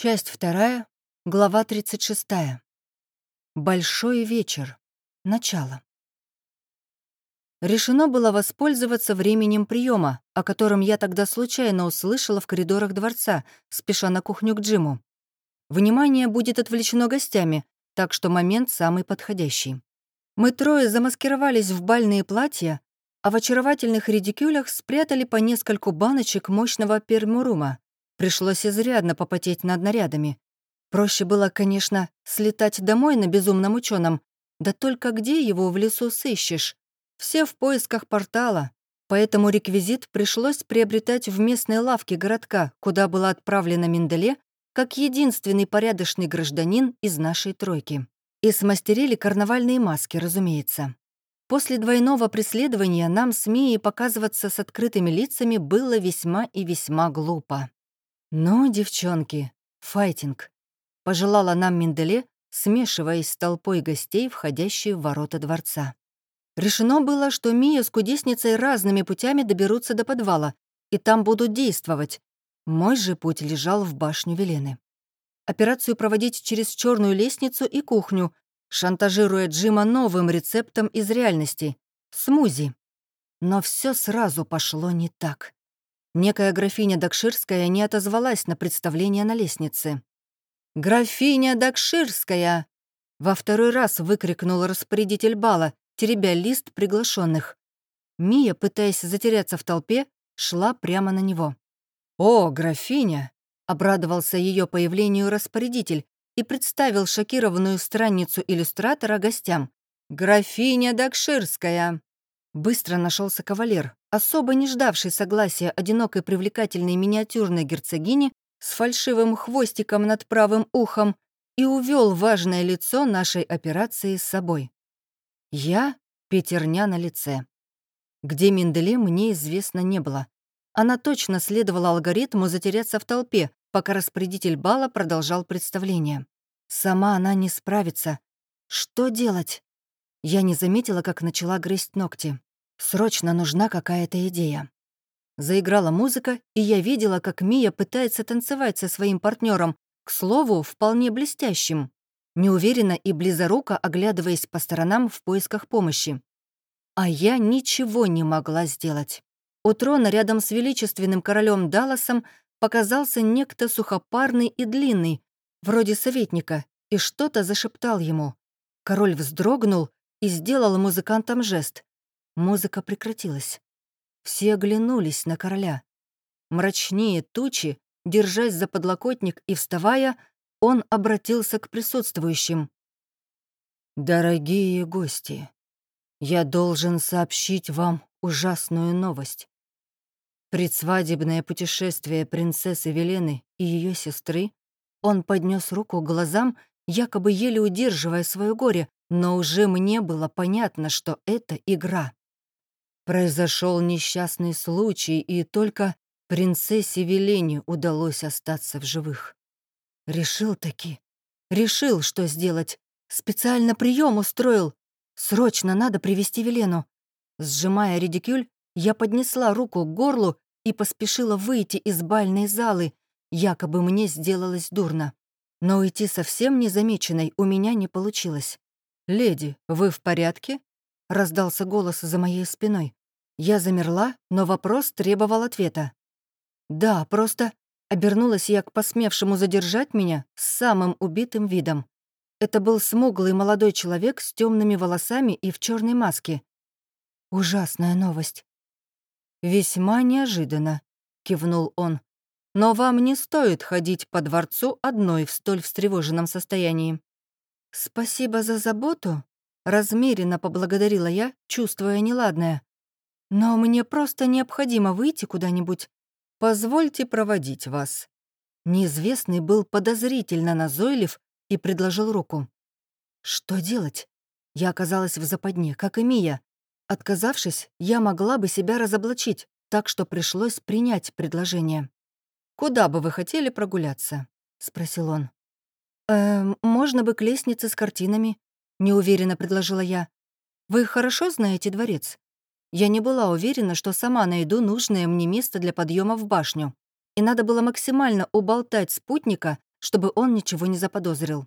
Часть вторая, глава 36. Большой вечер. Начало. Решено было воспользоваться временем приема, о котором я тогда случайно услышала в коридорах дворца, спеша на кухню к Джиму. Внимание будет отвлечено гостями, так что момент самый подходящий. Мы трое замаскировались в бальные платья, а в очаровательных редикюлях спрятали по нескольку баночек мощного пермурума. Пришлось изрядно попотеть над нарядами. Проще было, конечно, слетать домой на безумном ученом, да только где его в лесу сыщешь? Все в поисках портала, поэтому реквизит пришлось приобретать в местной лавке городка, куда была отправлена Менделе, как единственный порядочный гражданин из нашей тройки. И смастерили карнавальные маски, разумеется. После двойного преследования нам с Мией показываться с открытыми лицами было весьма и весьма глупо. «Ну, девчонки, файтинг», — пожелала нам Менделе, смешиваясь с толпой гостей, входящей в ворота дворца. Решено было, что Мия с кудесницей разными путями доберутся до подвала, и там будут действовать. Мой же путь лежал в башню Велены. Операцию проводить через черную лестницу и кухню, шантажируя Джима новым рецептом из реальности — смузи. Но все сразу пошло не так. Некая графиня Дакширская не отозвалась на представление на лестнице. «Графиня Дакширская!» Во второй раз выкрикнул распорядитель бала, теребя лист приглашенных. Мия, пытаясь затеряться в толпе, шла прямо на него. «О, графиня!» — обрадовался ее появлению распорядитель и представил шокированную странницу иллюстратора гостям. «Графиня Дакширская!» Быстро нашелся кавалер, особо не ждавший согласия одинокой привлекательной миниатюрной герцогини с фальшивым хвостиком над правым ухом и увел важное лицо нашей операции с собой. Я — пятерня на лице. Где Менделе, мне известно не было. Она точно следовала алгоритму затеряться в толпе, пока распорядитель бала продолжал представление. Сама она не справится. Что делать? Я не заметила, как начала грызть ногти. Срочно нужна какая-то идея. Заиграла музыка, и я видела, как Мия пытается танцевать со своим партнером, к слову, вполне блестящим, неуверенно и близоруко оглядываясь по сторонам в поисках помощи. А я ничего не могла сделать. У трона рядом с величественным королем Далласом показался некто сухопарный и длинный, вроде советника, и что-то зашептал ему. Король вздрогнул и сделал музыкантам жест. Музыка прекратилась. Все оглянулись на короля. Мрачнее тучи, держась за подлокотник и вставая, он обратился к присутствующим. «Дорогие гости, я должен сообщить вам ужасную новость. Предсвадебное путешествие принцессы Велены и ее сестры он поднес руку к глазам, якобы еле удерживая свое горе, но уже мне было понятно, что это игра. Произошел несчастный случай, и только принцессе Велене удалось остаться в живых. Решил таки. Решил, что сделать. Специально прием устроил. Срочно надо привести Велену. Сжимая редикюль, я поднесла руку к горлу и поспешила выйти из бальной залы, якобы мне сделалось дурно. Но уйти совсем незамеченной у меня не получилось. «Леди, вы в порядке?» — раздался голос за моей спиной. Я замерла, но вопрос требовал ответа. «Да, просто...» — обернулась я к посмевшему задержать меня с самым убитым видом. Это был смуглый молодой человек с темными волосами и в черной маске. Ужасная новость. «Весьма неожиданно», — кивнул он. «Но вам не стоит ходить по дворцу одной в столь встревоженном состоянии». «Спасибо за заботу», — размеренно поблагодарила я, чувствуя неладное. Но мне просто необходимо выйти куда-нибудь. Позвольте проводить вас». Неизвестный был подозрительно назойлив и предложил руку. Что делать? Я оказалась в западне, как и Мия. Отказавшись, я могла бы себя разоблачить, так что пришлось принять предложение. «Куда бы вы хотели прогуляться?» — спросил он. «Эм, можно бы к лестнице с картинами», — неуверенно предложила я. «Вы хорошо знаете дворец? Я не была уверена, что сама найду нужное мне место для подъема в башню. И надо было максимально уболтать спутника, чтобы он ничего не заподозрил.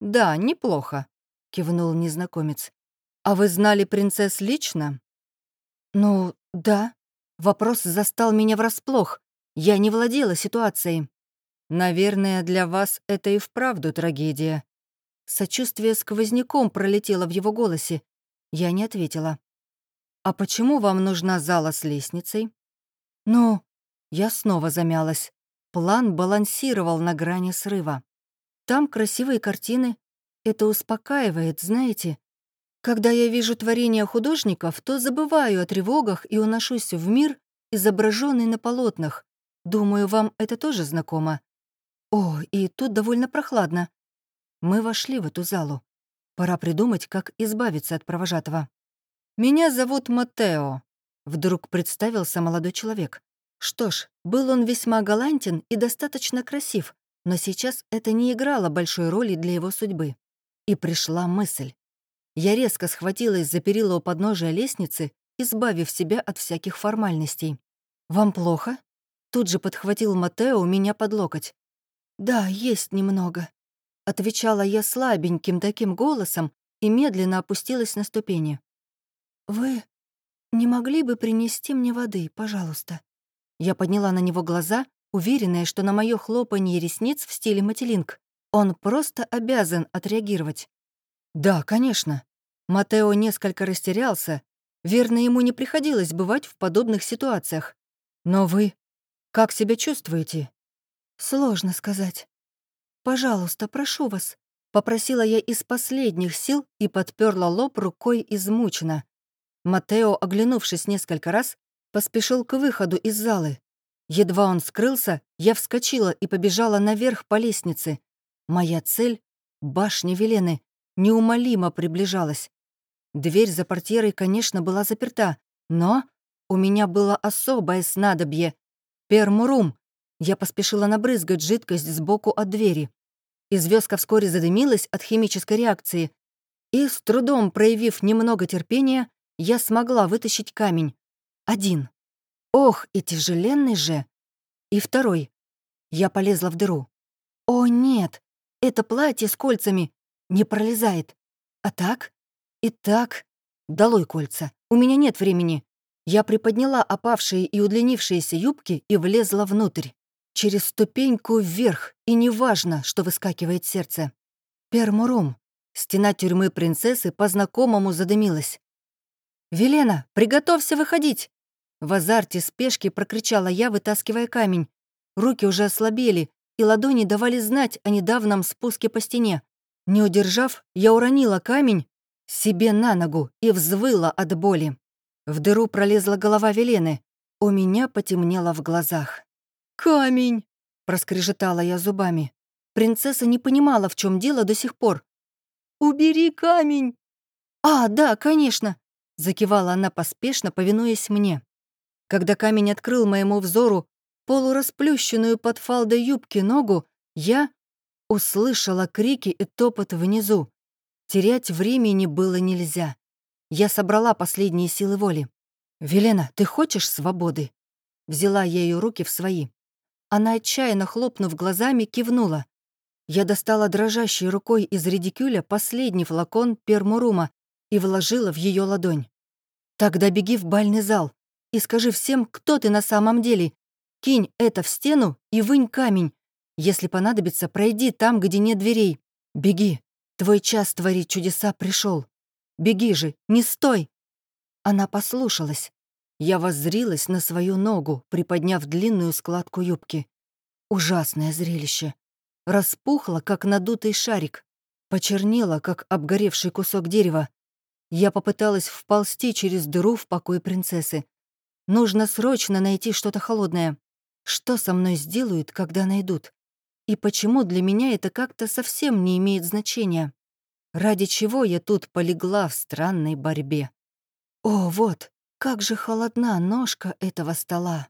«Да, неплохо», — кивнул незнакомец. «А вы знали принцесс лично?» «Ну, да». Вопрос застал меня врасплох. Я не владела ситуацией. «Наверное, для вас это и вправду трагедия». Сочувствие сквозняком пролетело в его голосе. Я не ответила. «А почему вам нужна зала с лестницей?» «Ну...» Я снова замялась. План балансировал на грани срыва. Там красивые картины. Это успокаивает, знаете. Когда я вижу творения художников, то забываю о тревогах и уношусь в мир, изображенный на полотнах. Думаю, вам это тоже знакомо. О, и тут довольно прохладно. Мы вошли в эту залу. Пора придумать, как избавиться от провожатого. «Меня зовут Матео», — вдруг представился молодой человек. Что ж, был он весьма галантен и достаточно красив, но сейчас это не играло большой роли для его судьбы. И пришла мысль. Я резко схватилась за перила у подножия лестницы, избавив себя от всяких формальностей. «Вам плохо?» Тут же подхватил Матео меня под локоть. «Да, есть немного», — отвечала я слабеньким таким голосом и медленно опустилась на ступени. «Вы не могли бы принести мне воды, пожалуйста?» Я подняла на него глаза, уверенная, что на моё хлопанье ресниц в стиле Мателинг он просто обязан отреагировать. «Да, конечно». Матео несколько растерялся. Верно, ему не приходилось бывать в подобных ситуациях. «Но вы как себя чувствуете?» «Сложно сказать. Пожалуйста, прошу вас», — попросила я из последних сил и подперла лоб рукой измученно. Матео, оглянувшись несколько раз, поспешил к выходу из залы. Едва он скрылся, я вскочила и побежала наверх по лестнице. Моя цель — башня Велены — неумолимо приближалась. Дверь за портьерой, конечно, была заперта, но у меня было особое снадобье — пермурум. Я поспешила набрызгать жидкость сбоку от двери. И звездка вскоре задымилась от химической реакции. И, с трудом проявив немного терпения, я смогла вытащить камень. Один. Ох, и тяжеленный же. И второй. Я полезла в дыру. О, нет, это платье с кольцами не пролезает. А так? И так? Долой кольца. У меня нет времени. Я приподняла опавшие и удлинившиеся юбки и влезла внутрь. Через ступеньку вверх, и неважно, что выскакивает сердце. Пермурум. Стена тюрьмы принцессы по-знакомому задымилась. «Велена, приготовься выходить!» В азарте спешки прокричала я, вытаскивая камень. Руки уже ослабели, и ладони давали знать о недавнем спуске по стене. Не удержав, я уронила камень себе на ногу и взвыла от боли. В дыру пролезла голова Велены. У меня потемнело в глазах. «Камень!» — проскрежетала я зубами. Принцесса не понимала, в чем дело до сих пор. «Убери камень!» «А, да, конечно!» Закивала она поспешно, повинуясь мне. Когда камень открыл моему взору полурасплющенную под фалдой юбки ногу, я услышала крики и топот внизу. Терять времени было нельзя. Я собрала последние силы воли. «Велена, ты хочешь свободы?» Взяла я ее руки в свои. Она, отчаянно хлопнув глазами, кивнула. Я достала дрожащей рукой из редикюля последний флакон пермурума и вложила в ее ладонь. «Тогда беги в бальный зал и скажи всем, кто ты на самом деле. Кинь это в стену и вынь камень. Если понадобится, пройди там, где нет дверей. Беги. Твой час творить чудеса пришел. Беги же, не стой!» Она послушалась. Я воззрилась на свою ногу, приподняв длинную складку юбки. Ужасное зрелище. Распухла, как надутый шарик. Почернела, как обгоревший кусок дерева. Я попыталась вползти через дыру в покой принцессы. Нужно срочно найти что-то холодное. Что со мной сделают, когда найдут? И почему для меня это как-то совсем не имеет значения? Ради чего я тут полегла в странной борьбе? О, вот, как же холодна ножка этого стола.